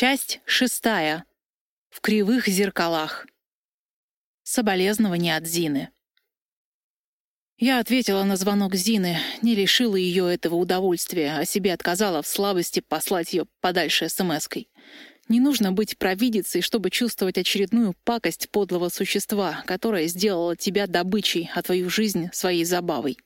Часть шестая. В кривых зеркалах. Соболезнования от Зины. Я ответила на звонок Зины, не лишила ее этого удовольствия, а себе отказала в слабости послать ее подальше смс-кой. Не нужно быть провидицей, чтобы чувствовать очередную пакость подлого существа, которое сделало тебя добычей, а твою жизнь — своей забавой.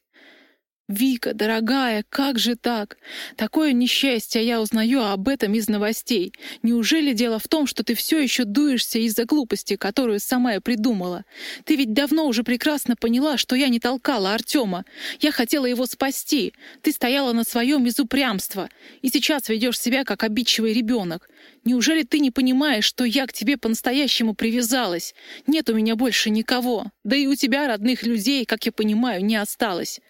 «Вика, дорогая, как же так? Такое несчастье, я узнаю об этом из новостей. Неужели дело в том, что ты все еще дуешься из-за глупости, которую сама я придумала? Ты ведь давно уже прекрасно поняла, что я не толкала Артема. Я хотела его спасти. Ты стояла на своем из упрямства. И сейчас ведешь себя, как обидчивый ребенок. Неужели ты не понимаешь, что я к тебе по-настоящему привязалась? Нет у меня больше никого. Да и у тебя родных людей, как я понимаю, не осталось».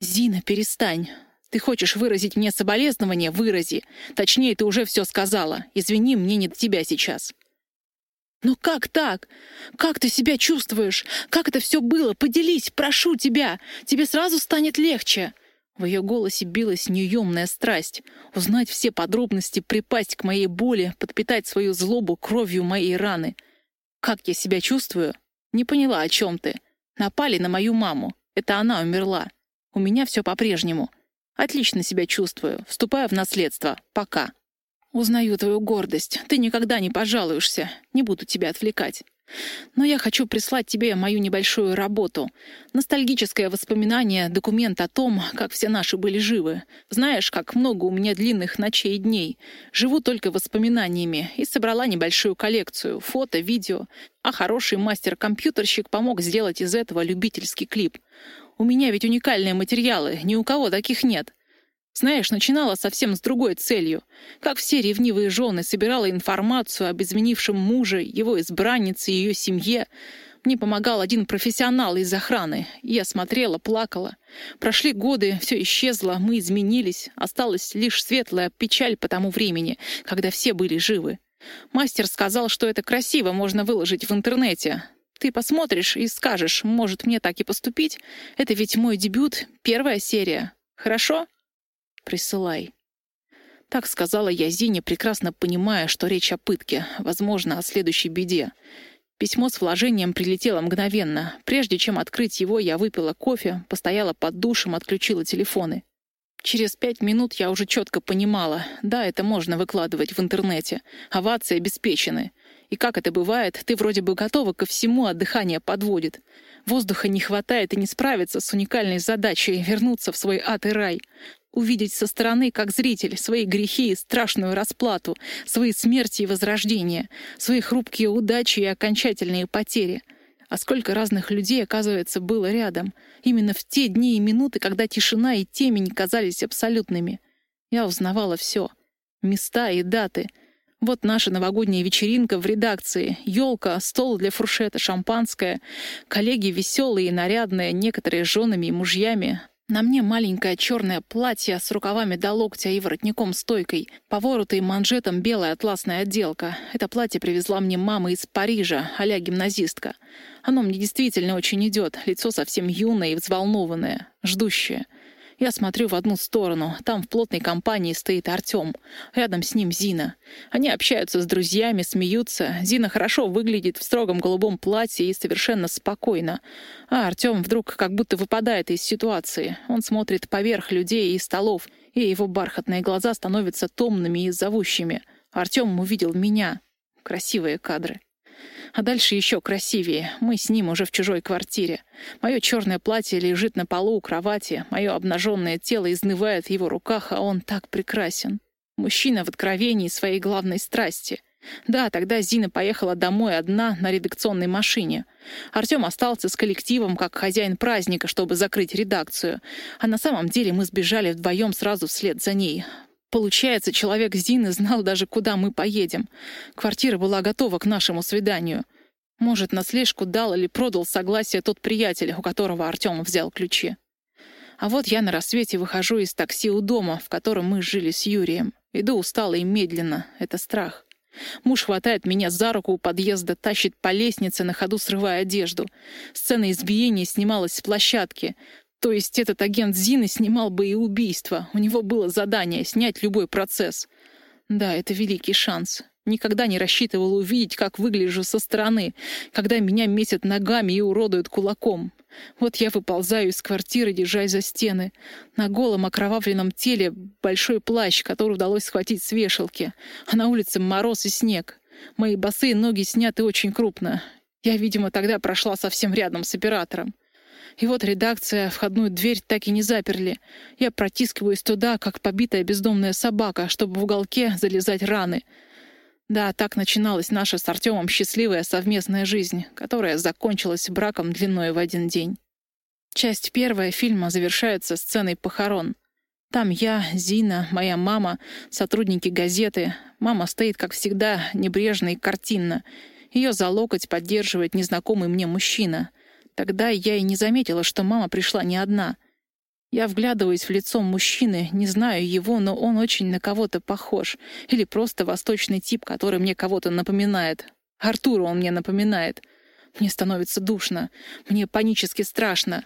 «Зина, перестань. Ты хочешь выразить мне соболезнование? Вырази. Точнее, ты уже все сказала. Извини, мне не до тебя сейчас». «Но как так? Как ты себя чувствуешь? Как это все было? Поделись, прошу тебя. Тебе сразу станет легче». В ее голосе билась неуемная страсть. Узнать все подробности, припасть к моей боли, подпитать свою злобу кровью моей раны. Как я себя чувствую? Не поняла, о чем ты. Напали на мою маму. Это она умерла. У меня все по-прежнему. Отлично себя чувствую. Вступаю в наследство. Пока. Узнаю твою гордость. Ты никогда не пожалуешься. Не буду тебя отвлекать. Но я хочу прислать тебе мою небольшую работу. Ностальгическое воспоминание, документ о том, как все наши были живы. Знаешь, как много у меня длинных ночей и дней. Живу только воспоминаниями и собрала небольшую коллекцию. Фото, видео. А хороший мастер-компьютерщик помог сделать из этого любительский клип. У меня ведь уникальные материалы, ни у кого таких нет. Знаешь, начинала совсем с другой целью. Как все ревнивые жены, собирала информацию об изменившем муже, его избраннице и ее семье. Мне помогал один профессионал из охраны. Я смотрела, плакала. Прошли годы, все исчезло, мы изменились. Осталась лишь светлая печаль по тому времени, когда все были живы. Мастер сказал, что это красиво можно выложить в интернете. Ты посмотришь и скажешь, может, мне так и поступить? Это ведь мой дебют, первая серия. Хорошо? Присылай. Так сказала я Зине, прекрасно понимая, что речь о пытке, возможно, о следующей беде. Письмо с вложением прилетело мгновенно. Прежде чем открыть его, я выпила кофе, постояла под душем, отключила телефоны. Через пять минут я уже четко понимала, да, это можно выкладывать в интернете. Овации обеспечены. И как это бывает, ты вроде бы готова ко всему, а дыхание подводит. Воздуха не хватает и не справиться с уникальной задачей вернуться в свой ад и рай. Увидеть со стороны, как зритель, свои грехи и страшную расплату, свои смерти и возрождения, свои хрупкие удачи и окончательные потери. А сколько разных людей, оказывается, было рядом. Именно в те дни и минуты, когда тишина и темень казались абсолютными. Я узнавала все. Места и даты — вот наша новогодняя вечеринка в редакции. Елка, стол для фуршета, шампанское. Коллеги веселые и нарядные, некоторые с женами и мужьями. На мне маленькое черное платье с рукавами до локтя и воротником-стойкой. По вороту и манжетам белая атласная отделка. Это платье привезла мне мама из Парижа, а гимназистка. Оно мне действительно очень идет. Лицо совсем юное и взволнованное, ждущее. Я смотрю в одну сторону. Там в плотной компании стоит Артем. Рядом с ним Зина. Они общаются с друзьями, смеются. Зина хорошо выглядит в строгом голубом платье и совершенно спокойно. А Артем вдруг как будто выпадает из ситуации. Он смотрит поверх людей и столов, и его бархатные глаза становятся томными и зовущими. Артем увидел меня. Красивые кадры. А дальше еще красивее. Мы с ним уже в чужой квартире. Мое черное платье лежит на полу у кровати. Мое обнаженное тело изнывает в его руках, а он так прекрасен. Мужчина в откровении своей главной страсти. Да, тогда Зина поехала домой одна на редакционной машине. Артем остался с коллективом как хозяин праздника, чтобы закрыть редакцию. А на самом деле мы сбежали вдвоем сразу вслед за ней. Получается, человек Зины знал даже, куда мы поедем. Квартира была готова к нашему свиданию. Может, на слежку дал или продал согласие тот приятель, у которого Артем взял ключи. А вот я на рассвете выхожу из такси у дома, в котором мы жили с Юрием. Иду устало и медленно. Это страх. Муж хватает меня за руку у подъезда, тащит по лестнице, на ходу срывая одежду. Сцена избиения снималась с площадки. То есть этот агент Зины снимал бы и убийство. У него было задание — снять любой процесс. Да, это великий шанс. никогда не рассчитывала увидеть, как выгляжу со стороны, когда меня месят ногами и уродуют кулаком. Вот я выползаю из квартиры, держась за стены. На голом окровавленном теле большой плащ, который удалось схватить с вешалки, а на улице мороз и снег. Мои босые ноги сняты очень крупно. Я, видимо, тогда прошла совсем рядом с оператором. И вот редакция, входную дверь так и не заперли. Я протискиваюсь туда, как побитая бездомная собака, чтобы в уголке залезать раны. Да, так начиналась наша с Артемом счастливая совместная жизнь, которая закончилась браком длиной в один день. Часть первая фильма завершается сценой похорон. Там я, Зина, моя мама, сотрудники газеты. Мама стоит, как всегда, небрежно и картинно. Ее за локоть поддерживает незнакомый мне мужчина — Тогда я и не заметила, что мама пришла не одна. Я вглядываюсь в лицо мужчины, не знаю его, но он очень на кого-то похож. Или просто восточный тип, который мне кого-то напоминает. Артура он мне напоминает. Мне становится душно. Мне панически страшно.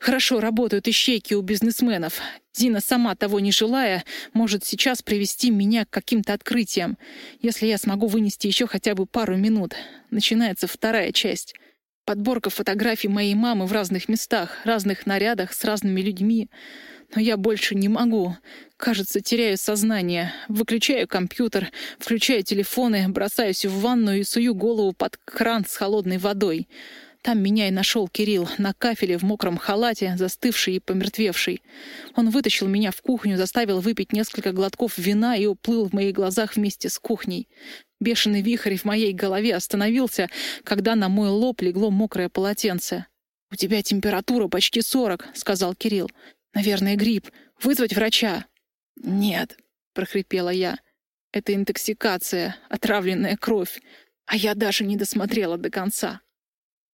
Хорошо работают ищейки у бизнесменов. Зина, сама того не желая, может сейчас привести меня к каким-то открытиям. Если я смогу вынести еще хотя бы пару минут. Начинается вторая часть. Подборка фотографий моей мамы в разных местах, разных нарядах, с разными людьми. Но я больше не могу. Кажется, теряю сознание. Выключаю компьютер, включаю телефоны, бросаюсь в ванную и сую голову под кран с холодной водой. Там меня и нашел Кирилл, на кафеле в мокром халате, застывший и помертвевший. Он вытащил меня в кухню, заставил выпить несколько глотков вина и уплыл в моих глазах вместе с кухней. Бешеный вихрь в моей голове остановился, когда на мой лоб легло мокрое полотенце. «У тебя температура почти сорок», — сказал Кирилл. «Наверное, грипп. Вызвать врача». «Нет», — прохрипела я. «Это интоксикация, отравленная кровь. А я даже не досмотрела до конца».